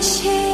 谢。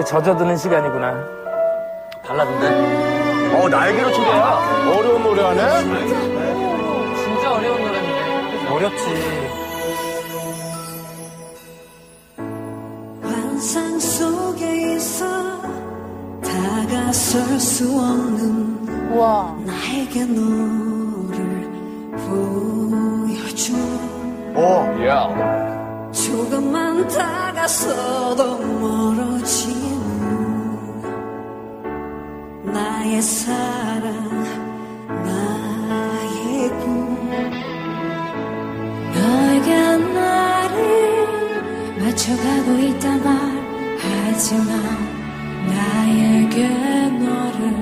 이제 젖어드는 시간이구나. 발라드인데? 어, 날개로 춤춰야 어려운 노래하네? 진짜 어려운 노래인데. 어렵지. 환상 속에 있어 다가설 수 없는 와. 나에게 너를 보여줘 어. 오, 예. 조금만 다가서도 멀어 사랑 나의 꿈. 너가 나를 맞춰가고 있다 말하지만 나에게 너를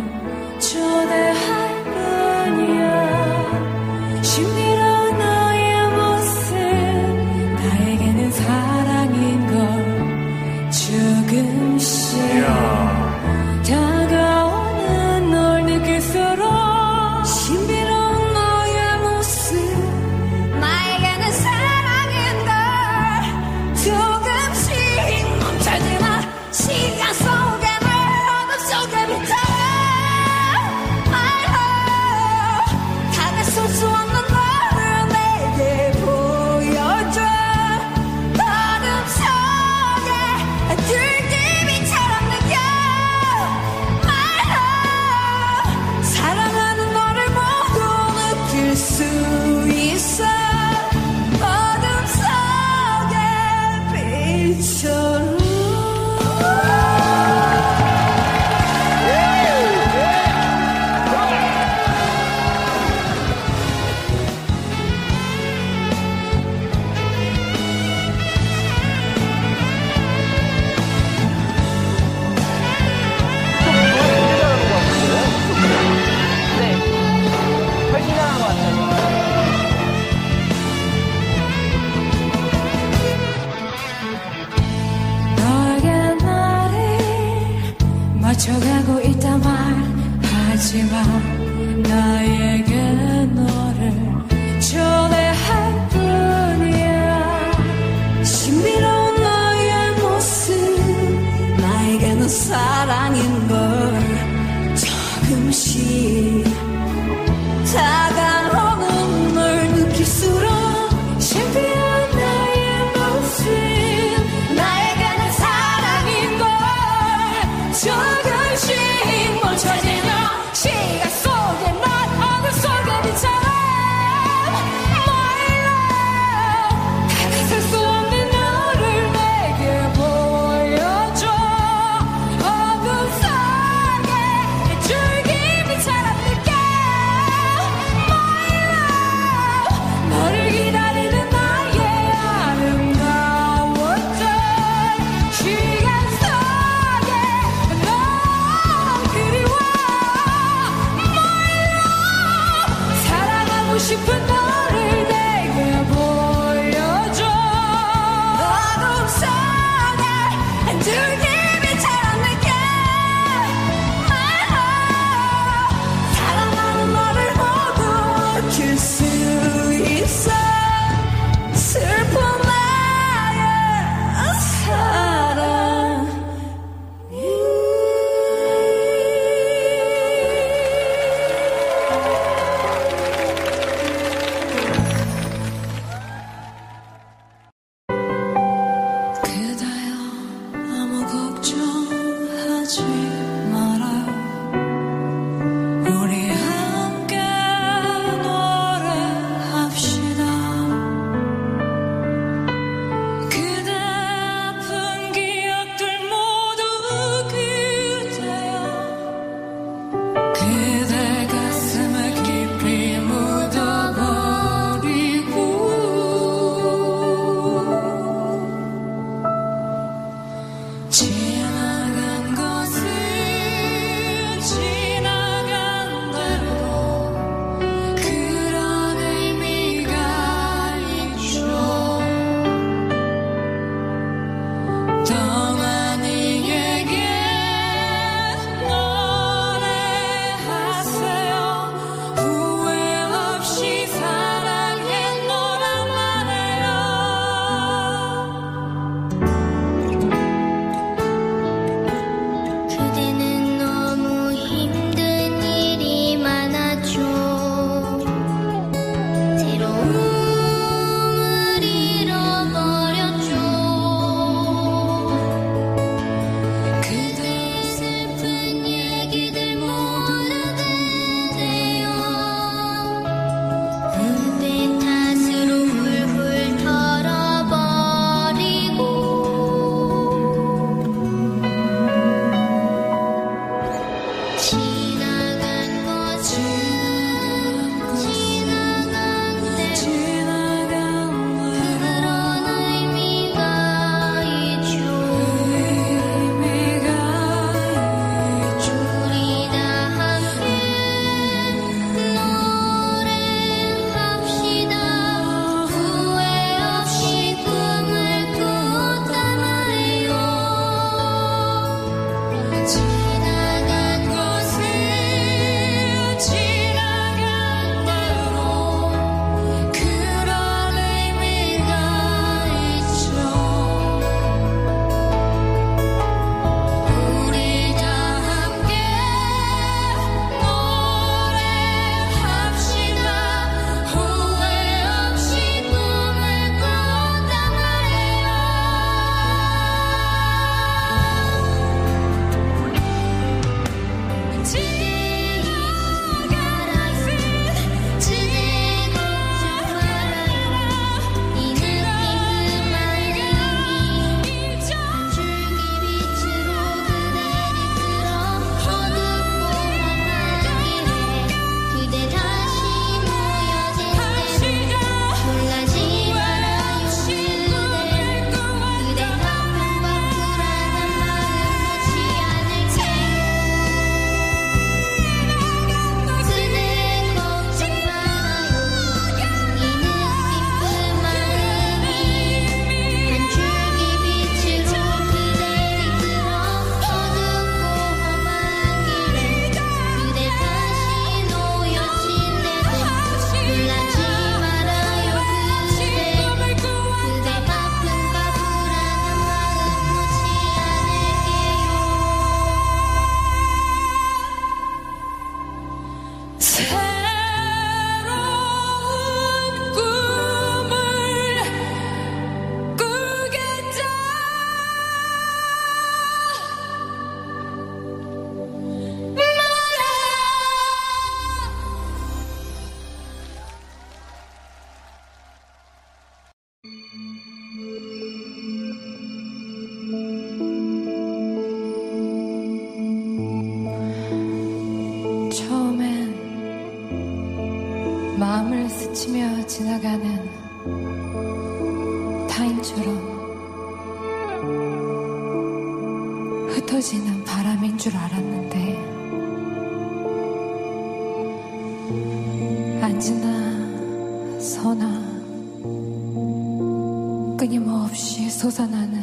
하지마 나에게 지나가는 타인처럼 흩어지는 바람인 줄 알았는데 안지나 서나 끊임없이 솟아나는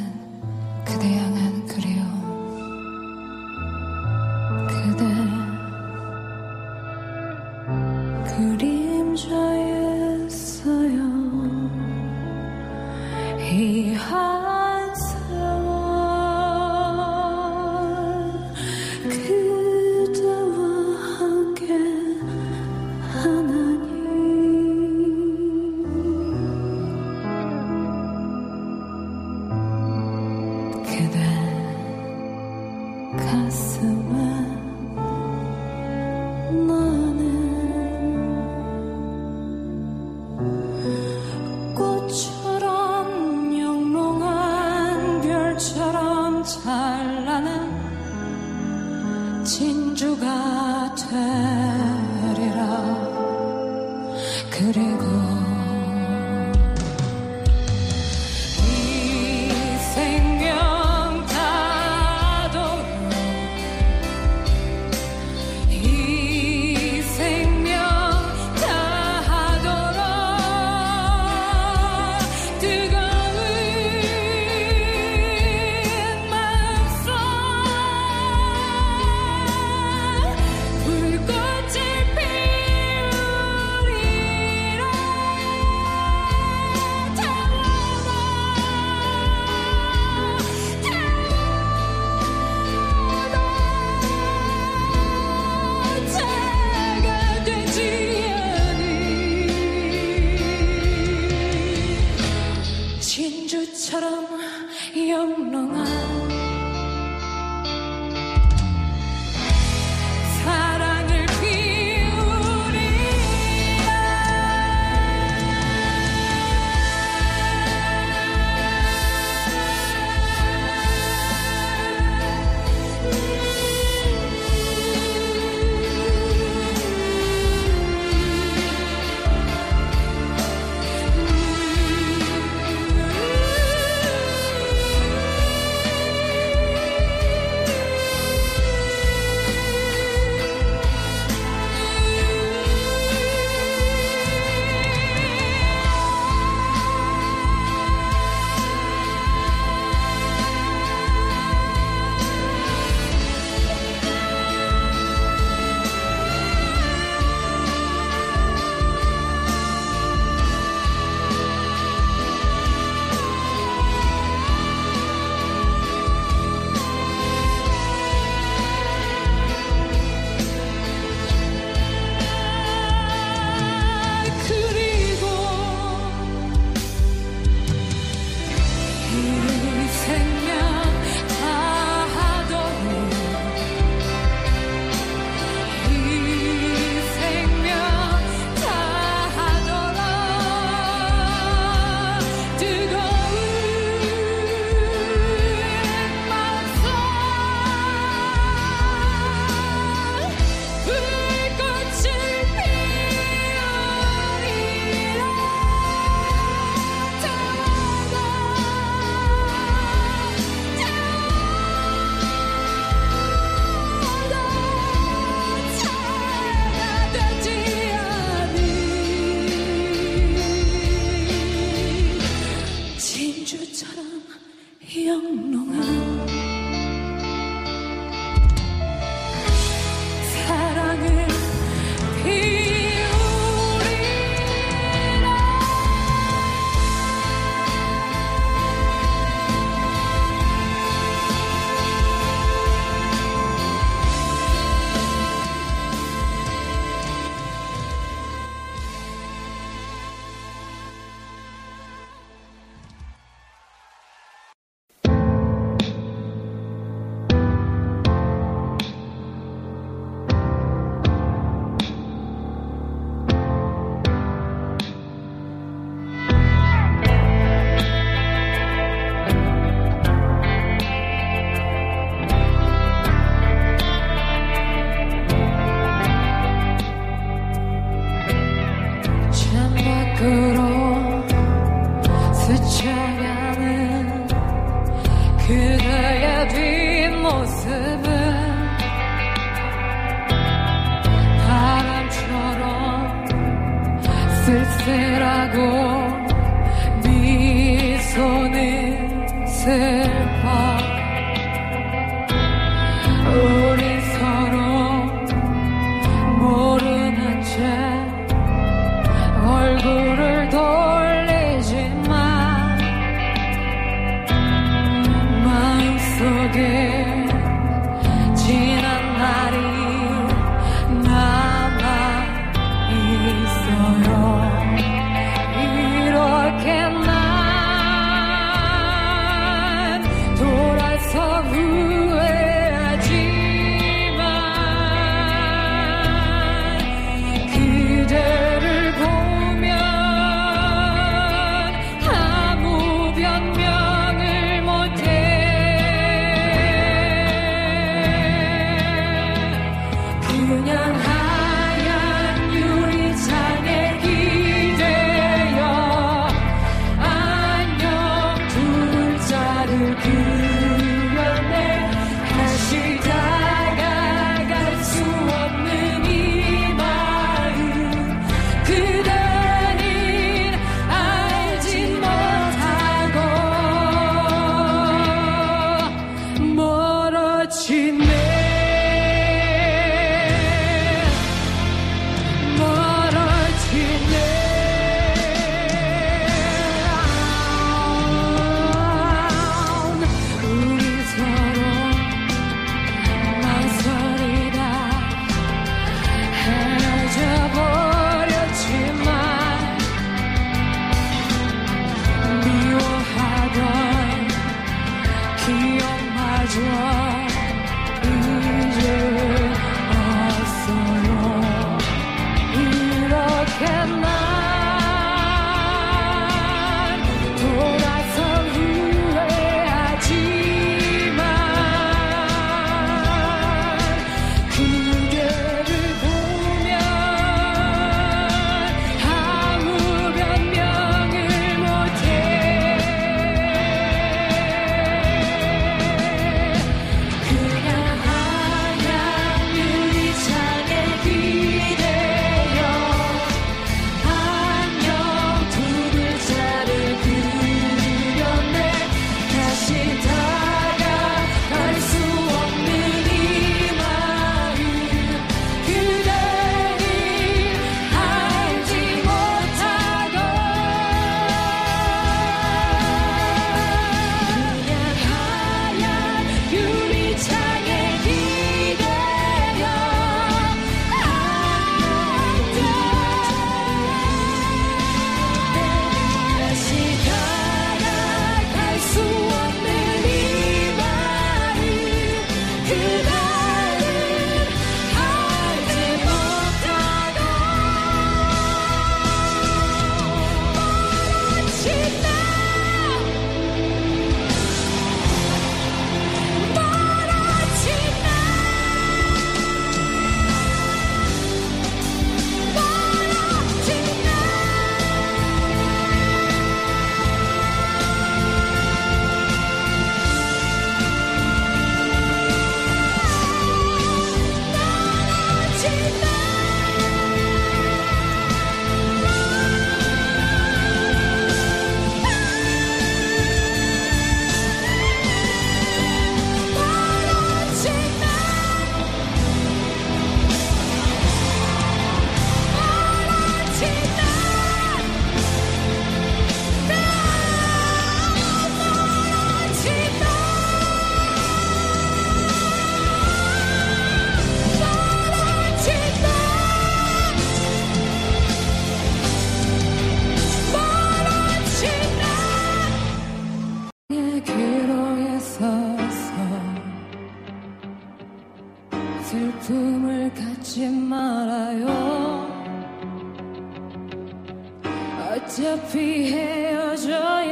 drunk. 아픔을 갖지 말아요. 어차피 헤어져요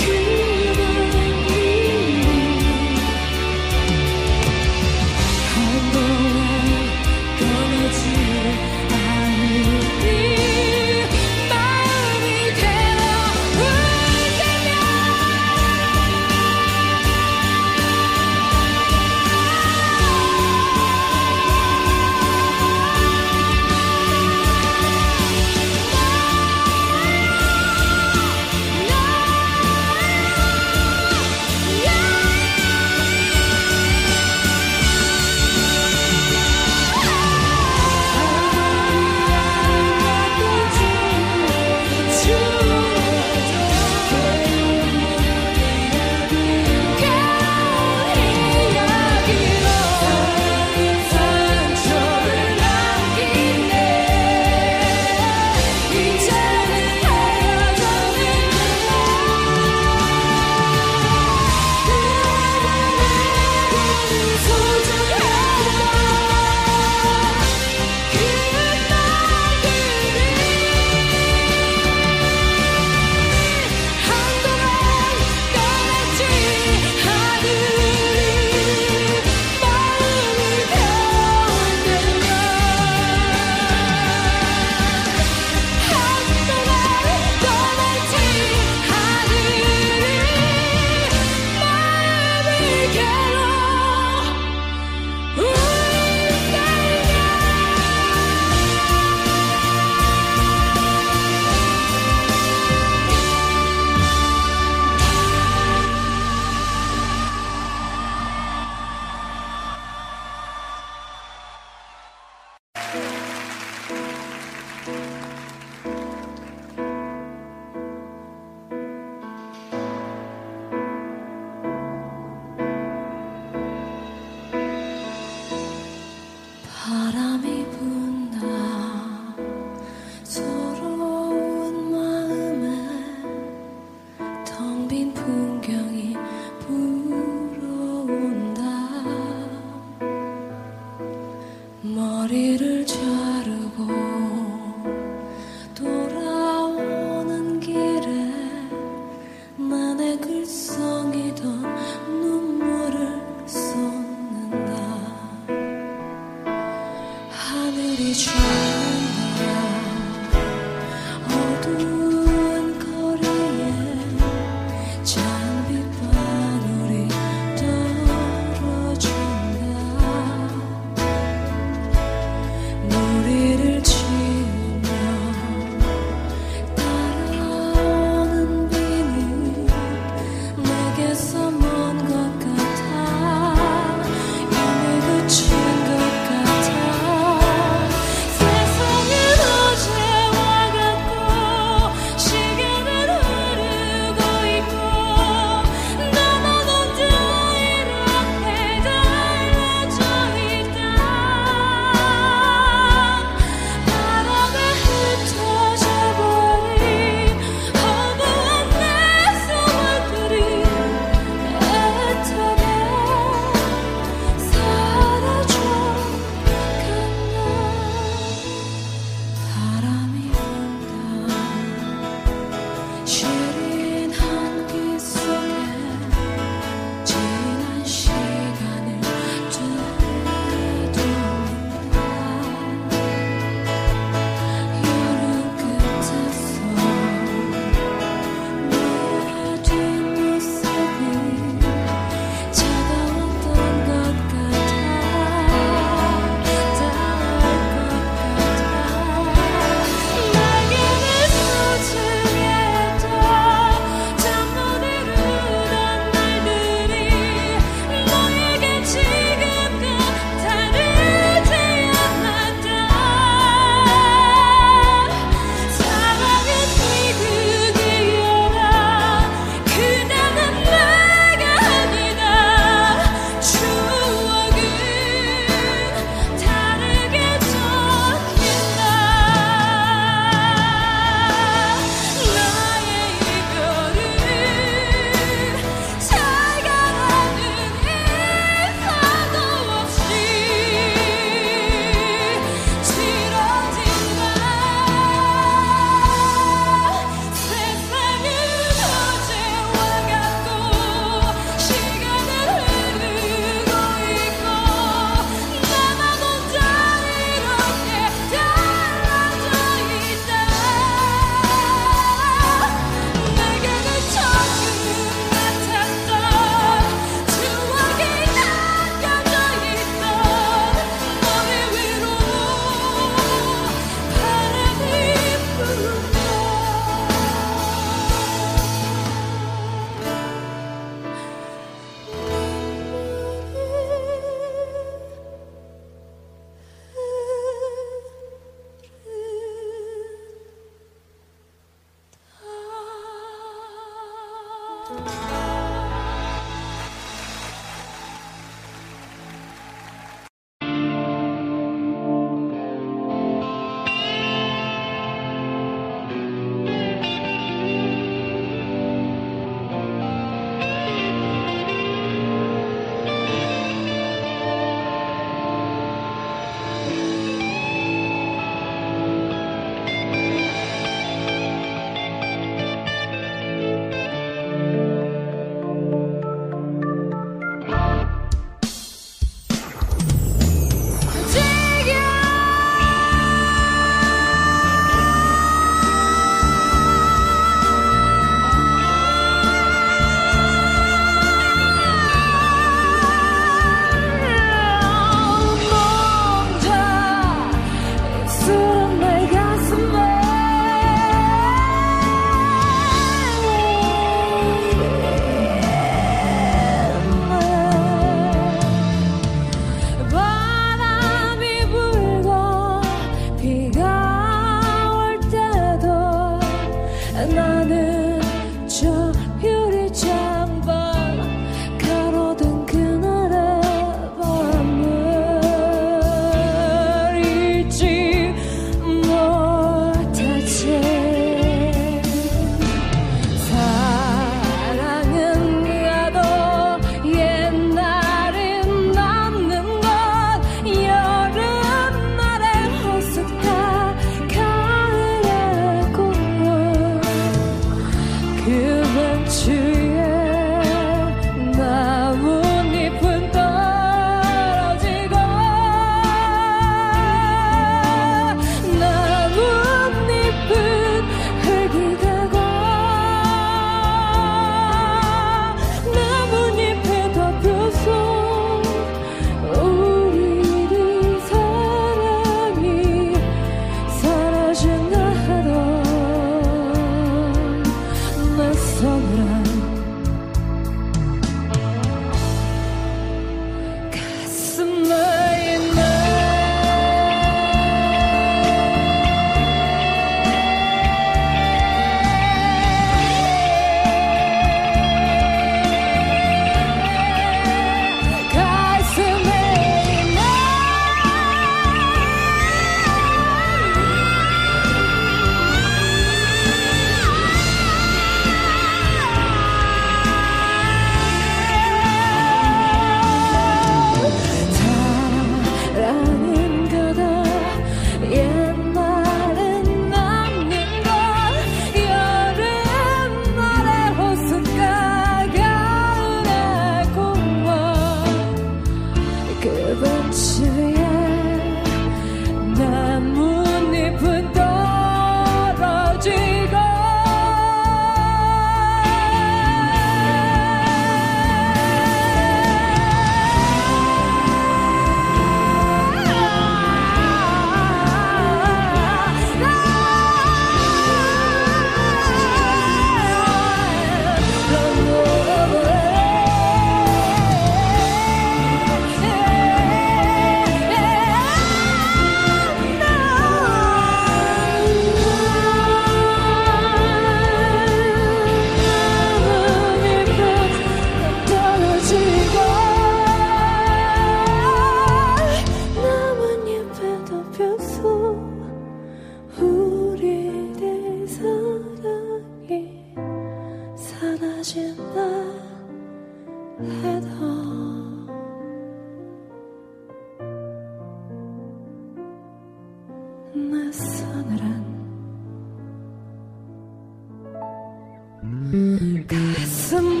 가슴